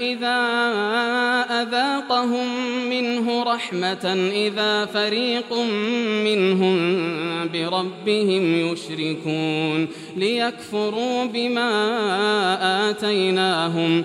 إذا أذاقهم منه رحمة إذا فريق منهم بربهم يشركون ليكفروا بما آتيناهم.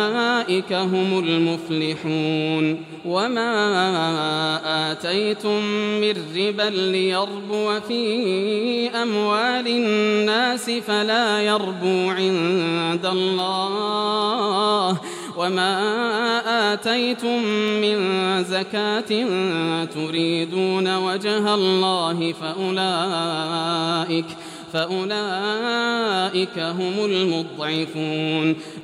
هم المفلحون. وما آتيتم من ربا ليربو في أموال الناس فلا يربو عند الله. وما آتيتم من زكاة تريدون وجه الله فأولئك فأولئك هم المضعفون.